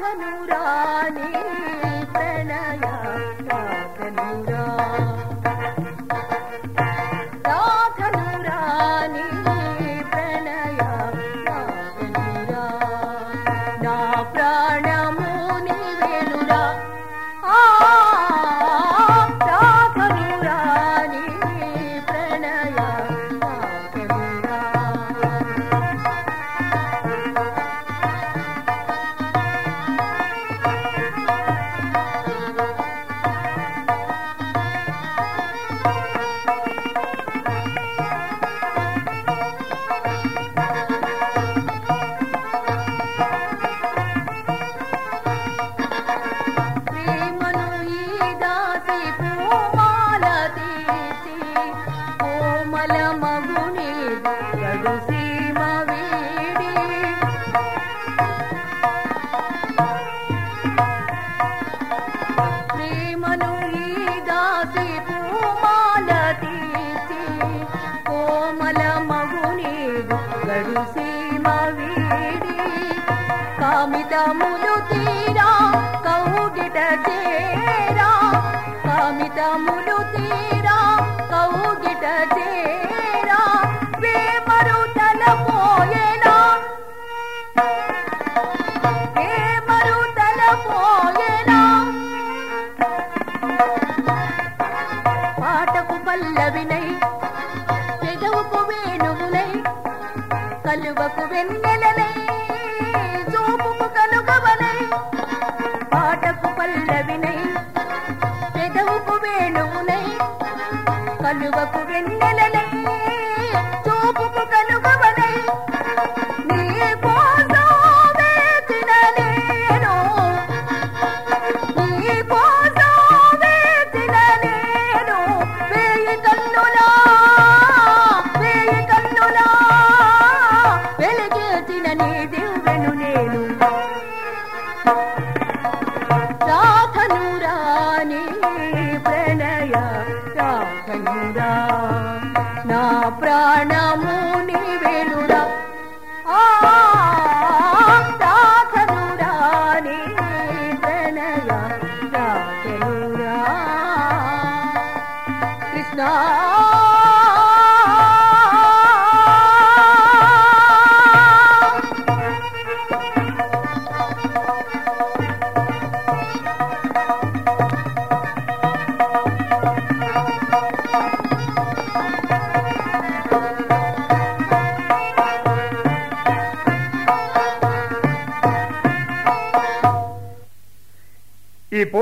धनुरा प्रणया కామితములు తీరా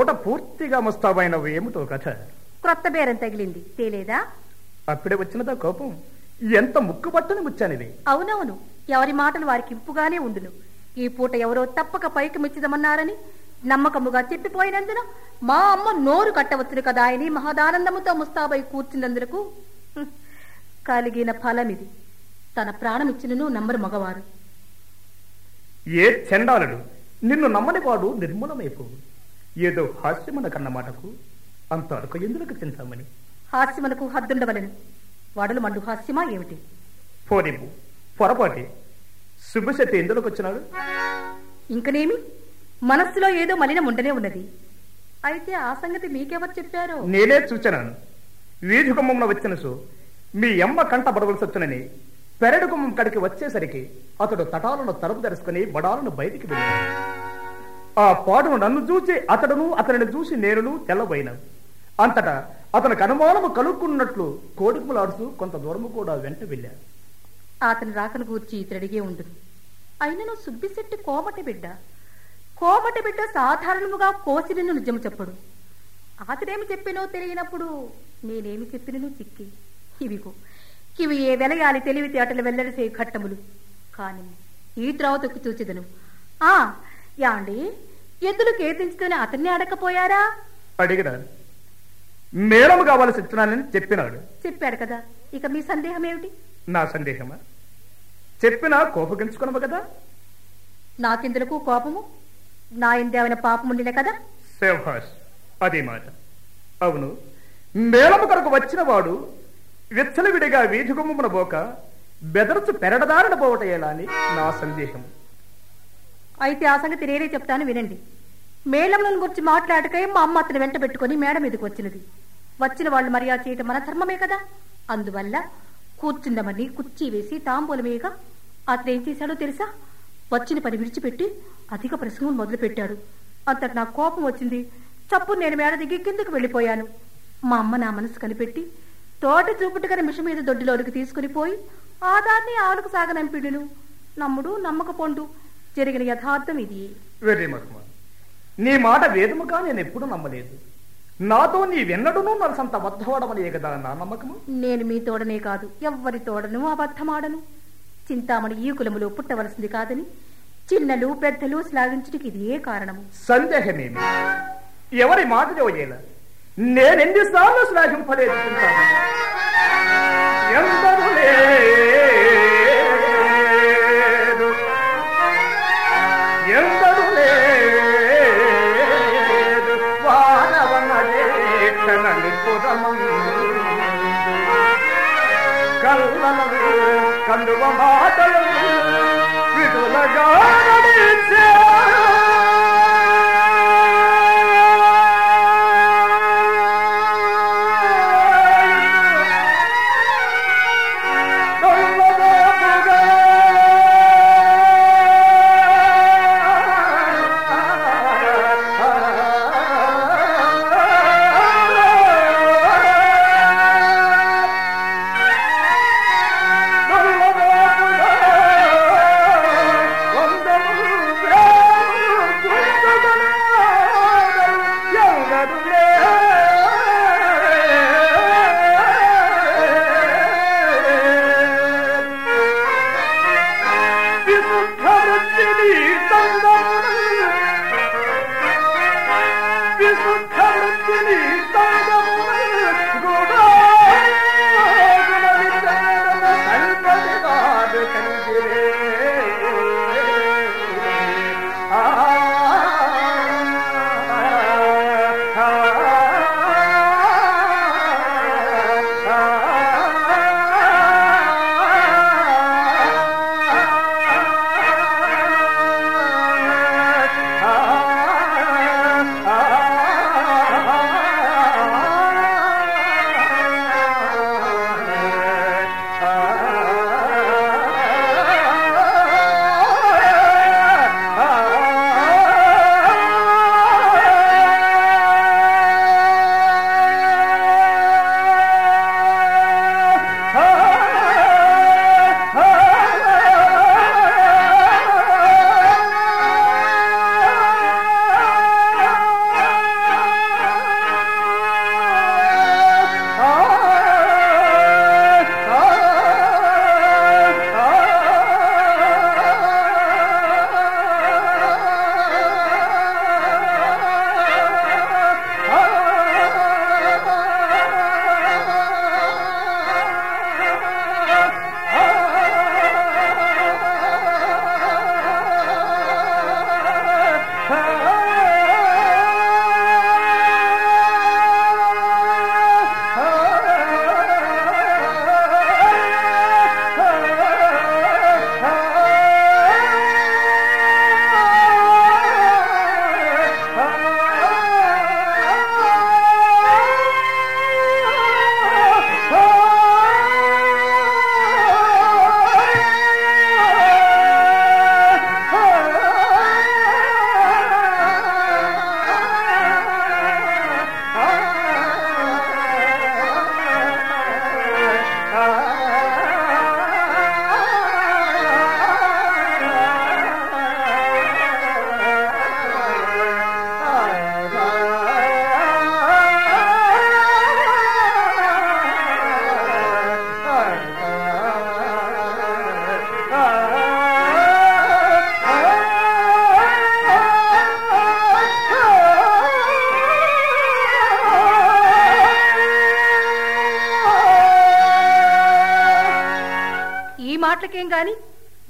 పూట పూర్తిగా ముస్తాబైన ఏమిటో కథ? క్రొత్త బేరం తగిలింది. తేలేదా? అప్పుడే వచ్చినదా కోపం? ఎంత ముక్కు పట్టని ముచ్చానిది అవునవును. ఎవరి మాటలు వారికి ఇంపుగానే ఉండును. ఈ పూట ఎవరో తప్పక పైకి మెచ్చిదమన్నారని నమ్మకముగా చెప్పిపోయినందున మా అమ్మ నోరు కట్టవచ్చును కదా అని మహదానందముతో ముస్తాబై కూర్చున్నందుకు హ్మ్, కలిగిన ఫలమిది. తన ప్రాణమిచ్చినను నమ్మరు మగవారు. ఏ చండాలుడు? నిన్ను నమ్మని వాడు నిర్మూలమైపోవు. ఏదో హాస్యమన కన్న మాటకు అంత అరకు ఎందులకు తింటామని? హాస్యమునకు హద్దుండవలను వడలు మండు హాస్యమా ఏమిటి? పోనిపు పొరపాటి. శుభశక్తి ఎందులోకి వచ్చినాడు? ఇంకనేమి? మనస్సులో ఏదో మలినం ఉండనే ఉన్నది. అయితే ఆ సంగతి మీకెవరు చెప్పారో? నేనే చూచాను వీధి గుమ్మంలో వచ్చిన సో మీ అమ్మ కంట పడవలసి వచ్చునని పెరడు గుమ్మం కడికి వచ్చేసరికి అతడు తటాలను తలుపు తెరుచుకుని బడాలను బయటికి వెళ్ళాడు. ఆ పాడును నన్ను చూసి అతడును అతనిని చూసి నేనును తెల్లబోయిన అంతటా అతనికి అనుమానము కలుక్కున్నట్లు కోడుకులాడుతూ కొంత దూరము కూడా వెంట వెళ్ళారు అతని రాకను గూర్చి ఇతడిగే ఉంటుంది అయినను సుబ్బిశెట్టి కోమటి బిడ్డ. కోమటి బిడ్డ సాధారణముగా కోసి నిన్ను నిజం చెప్పడు. అతడేమి చెప్పినో తెలియనప్పుడు నేనేమి చెప్పినను చిక్కి. ఇవిగో. ఇవి ఏ వెలయాలి తెలివితేటలు వెల్లడిసే ఘట్టములు. కాని ఈ త్రావతొక్కి చూచిదను. ఆ యాండి. ఎద్దులు కేతించుకొని అతన్ని అడకపోయారా అడిగినాను మేళము కావాల్సి వచ్చినానని చెప్పినాడు. చెప్పాడు కదా. ఇక మీ సందేహం ఏమిటి? నా సందేహమా? చెప్పినా కోపగించుకున్నావు కదా? నాకెందులకు కోపము? నా ఇందేమైనా పాపం ఉండిన కదా? శభాష్ అదే మాట. అవును మేళము కొరకు వచ్చిన వాడు విచ్చలవిడిగా వీధి గుమ్మమున పోక బెదరచు పెరడదారిన పోవట ఎలా అని నా సందేహం అయితే ఆ సంగతి నేనే చెప్తాను వినండి. మేళంలోని గురించి మాట్లాడకై మా అమ్మ అతని వెంట పెట్టుకుని మేడ మీదకి వచ్చినది. వచ్చిన వాళ్ళు మర్యాద చేయటం మన ధర్మమే కదా. అందువల్ల కూర్చుందమని కుర్చీ వేసి తాంబూలమేగా అతను ఏం చేశాడో తెలుసా? వచ్చిన పని విడిచిపెట్టి అధిక ప్రసంగం మొదలుపెట్టాడు. అంతటి నాకు కోపం వచ్చింది. చప్పు నేను మేడ దిగి కిందకు వెళ్ళిపోయాను. మా అమ్మ నా మనసు కనిపెట్టి తోట చూపుట్టుగా మిషం మీద దొడ్డిలోనికి తీసుకుని పోయి ఆదాన్ని ఆవులకు సాగనంపిడును. నమ్ముడు నమ్మకపోండు. జరిగిన యథార్థం ఇది. వెరీ మచ్ నీ మాట వేదముగా నేను ఎప్పుడు నమ్మలేదు. నాతో నీ వెన్నడును నరసంత వద్దవడమనే కదా నా నమ్మకము? నేను మీ తోడనే కాదు ఎవ్వరి తోడను అబద్ధమాడను. చింతామణి ఈ కులములో పుట్టవలసింది కాదని చిన్నలు పెద్దలు శ్లాఘించుటికి ఇదే కారణము. సందేహమేమి? ఎవరి మాట జోయేల? నేనెన్నిసార్లు శ్లాఘింపలేదు? ఎందరు கண்ணிற்புறமும் கல்லனது கண்டுவ மாதலும் விடுலகாரடி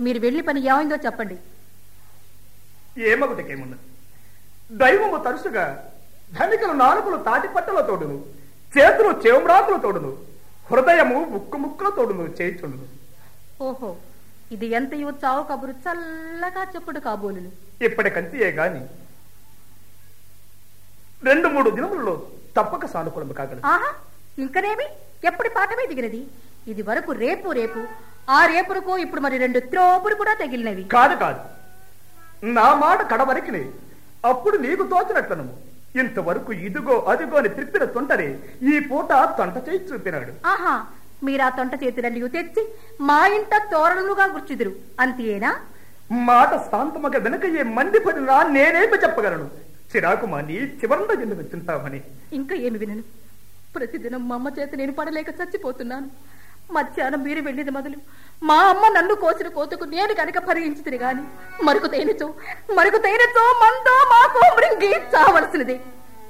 మీరు వెళ్ళి పని ఏమైందో చెప్పండి. ఏమగుటకేమున్నది దైవము తరచుగా ధనికలు నాలుకలు తాటిపట్టల తోడును చేతులు చేమరాకుల తోడును హృదయము ముక్కు ముక్కుల తోడును చేయుచుండును. ఓహో ఇది ఎంతయో చావు కబురు చల్లగా చెప్పుడు కాబోలును. ఇప్పటికంతియే గాని రెండు మూడు దినములలో తప్పక సానుకూలం కాగలదు. ఆహా ఇంకనేమి? ఎప్పుడు పాఠమే దిగినది? ఇది వరకు రేపు రేపు ఆ రేపులకు ఇప్పుడు మరి రెండు త్రోపులు కూడా తగిలినవి. కాదు కాదు. నా మాట కడవరకిని అప్పుడు నీకు తోచినట్లను. ఇంతవరకు ఇదిగో అదిగో అని తిప్పిన తొంటని ఈ పూట తొంట చేయి చూపినాడు. ఆహా మీరా తొంట చేతులన్నీ తెచ్చి మా ఇంట తోరణులుగా గుర్చుదురు. అంతేనా? మాట శాంతముగా వెనక ఏ మంది పడినా నేనేమి చెప్పగలను? చిరాకు మాని చివరలో ఎందుకు ఇంకా ఏమి వినను? ప్రతిదినం మా అమ్మ చేత నేను పడలేక చచ్చిపోతున్నాను. మధ్యాహ్నం మీరు వెళ్ళేది మొదలు. మా అమ్మ నన్ను కోసిన కోతకు నేను కనుక భరించుతుంది గాని మరుకు తేనెతో మరుకు తేనెతో మందో మాకు మృంగి చావలసినది.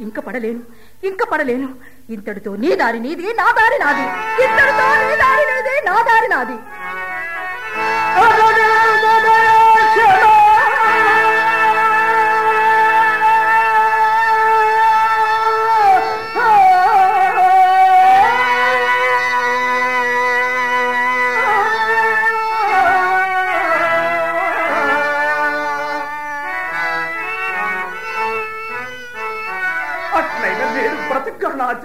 ఇంక పడలేను ఇంక పడలేను. ఇంతటితో నీ దారి నీది నా దారి నాది. ఇంతటితో నీ దారి నీది నా దారి నాది.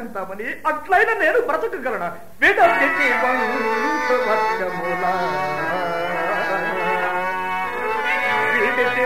బ్రతకగలను అట్లయినా నేను బ్రతకగలనా విడచితి వంశవర్గములా. విడిచి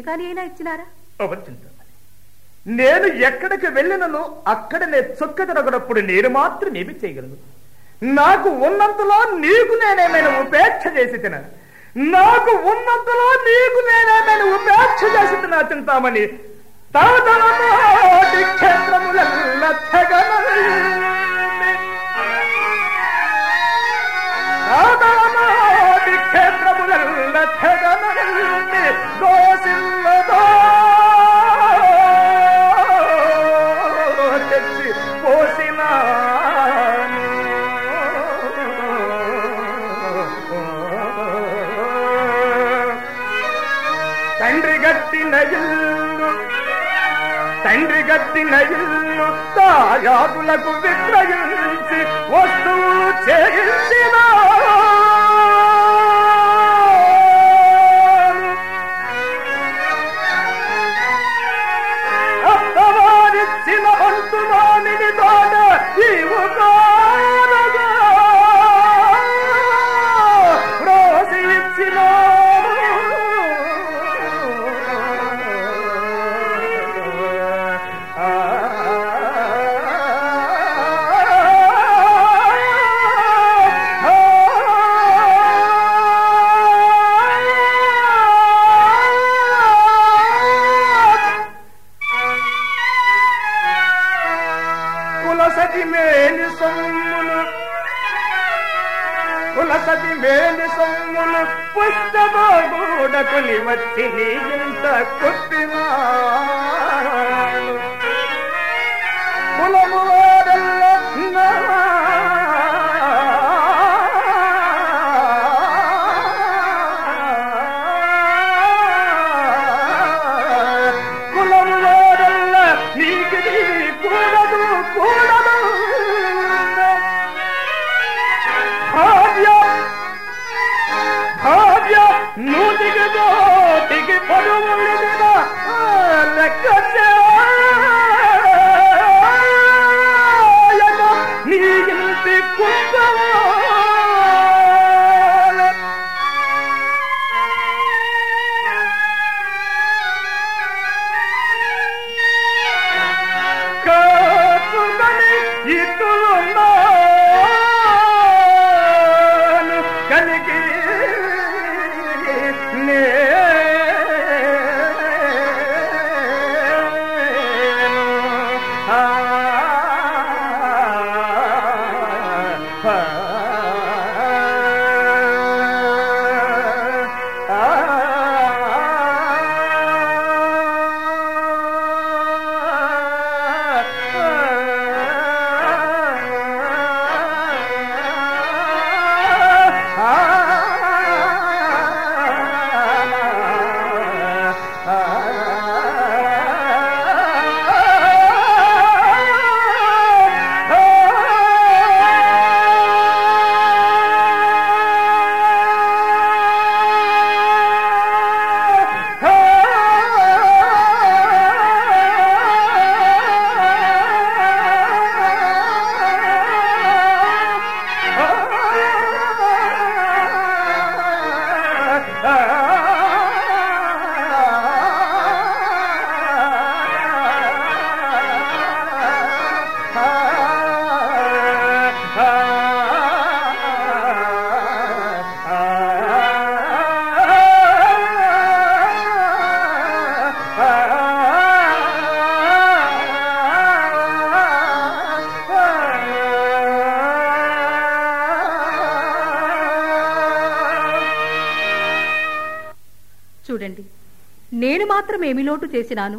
మీరు కాని అయినా ఇచ్చినారా? అవర్చించాలి నేను ఎక్కడికి వెళ్ళినను అక్కడ అక్కడనే చొక్క తిరగనప్పుడు నేను మాత్రం ఏమి చేయగలను. నాకు ఉన్నంతలో నీకు నేనేమైనా ఉపేక్ష చేసి తినను. నాకు ఉన్నంతలో నీకు నేనేమైనా ఉపేక్ష చేసి తిన చింతామని తన క్షేత్రములల్ల తండ్రి తాయాదులకు విక్రయించి వస్తువు చే కులసతి మేలు సొమ్ములు పుస్తకూడకుని వచ్చి నీ ఇంత కొట్టినా. Hadi ఆ, నేను మాత్రం ఏమి లోటు చేసినాను?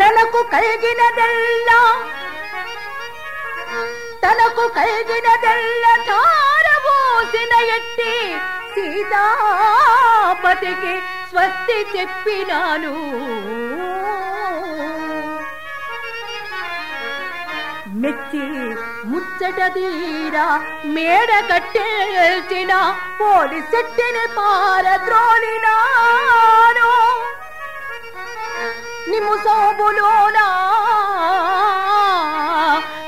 తనకు కలిగినదెల్లా తనకు కలిగినదెల్ల ధారబోసిన ఎట్టి సీతాపతికి స్వస్తి చెప్పినాను. మెచ్చి ముచ్చట తీరా మేడ కట్టేల్చిన పోలి చెట్టిని పారద్రోలినాను. నిమ్ము సోబులోనా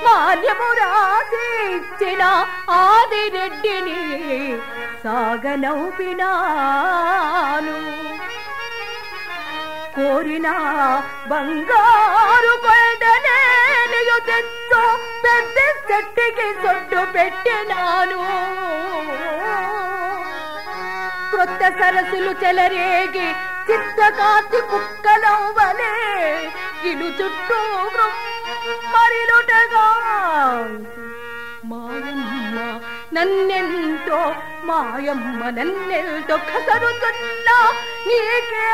మాన్యము రాసి రెడ్డిని ఆదిరెడ్డిని సాగనౌపినాను. కోరిన బంగారు యుద్ధ తెచ్చు పెద్ద చెట్టుకి సొట్టు పెట్టినాను. క్రొత్త సరస్సులు చెలరేగి చిత్తకాతి కుక్కలవ్వలే ఇలు చుట్టూ మరిలుటగా. మాయమ్మ నన్నెంతో మాయమ్మ నన్నెంతో కసరుతున్నా నీకే.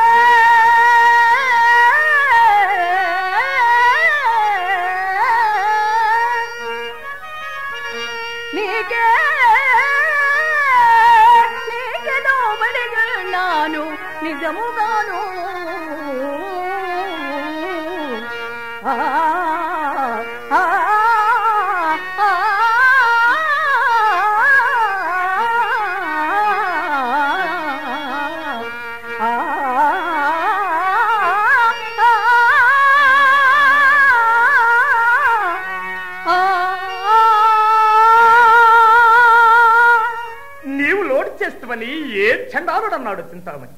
చండాలుడన్నాడు చింతామణి.